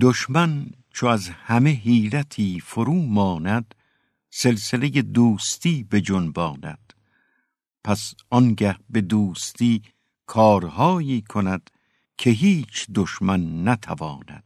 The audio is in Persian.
دشمن چو از همه حیلتی فرو ماند سلسله دوستی به جنباند پس آنگه به دوستی کارهایی کند که هیچ دشمن نتواند.